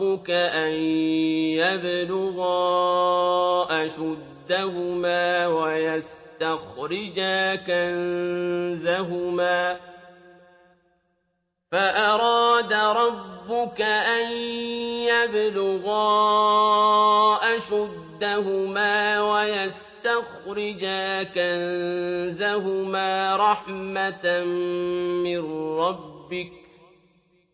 ربك أن يبلغا أشدهما ويستخرجا كنزهما فأراد ربك أن يبلغا أشدهما ويستخرجا كنزهما رحمة من ربك